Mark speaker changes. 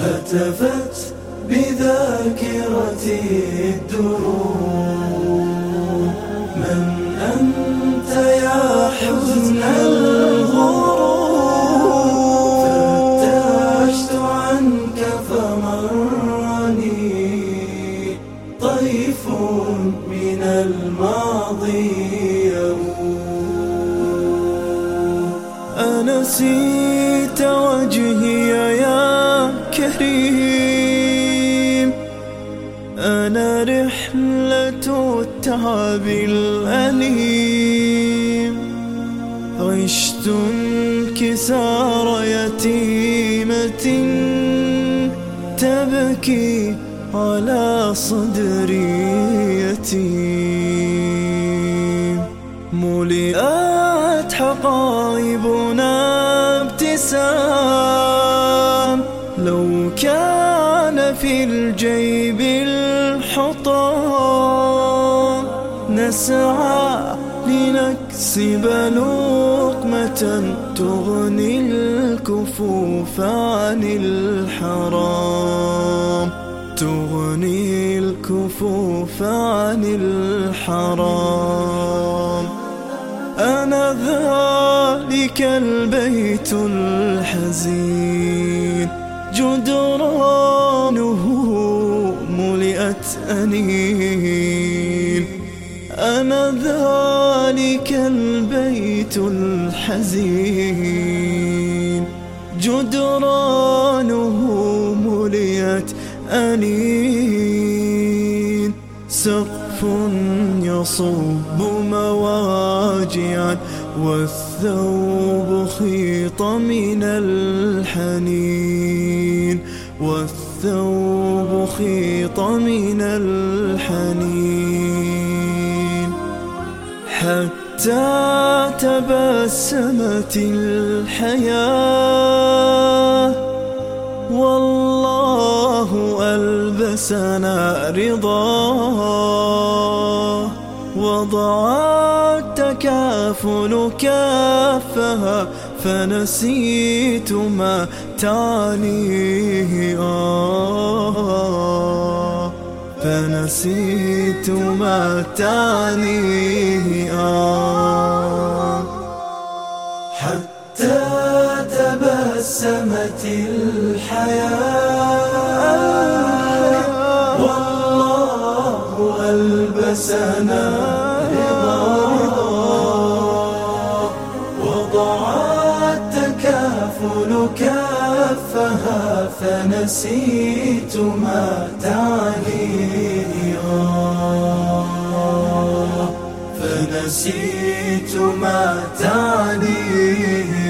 Speaker 1: اختفت بذاكرتي الدروب من أنت يا حزن الغروب فتشت عنك فمرني طيف من الماضي
Speaker 2: أنسيت وجهي كريم أنا رحلة التعب الأليم. عشت انكسار يتيمة تبكي على صدري يتيم. ملئت حقائبنا ابتسام. في الجيب الحطام. نسعى لنكسب لقمة تغني الكفوف عن الحرام. تغني الكفوف عن الحرام. أنا ذلك البيت الحزين. جدرانه ملئت أنين أنا ذلك البيت الحزين. جدرانه ملئت أنين سقف يصب مواجعا والثوب خيط من الحنين والثوب خيط من الحنين حتى تبسمت الحياة والله ألبسنا رضاه وضع التكافل كافها فنسيت ما تعنيه. آه فنسيت ما تعنيه. آه
Speaker 1: حتى تبسمت الحياة. والله ألبسنا لها فنسيت ما تعنيها فنسيت ما تعنيها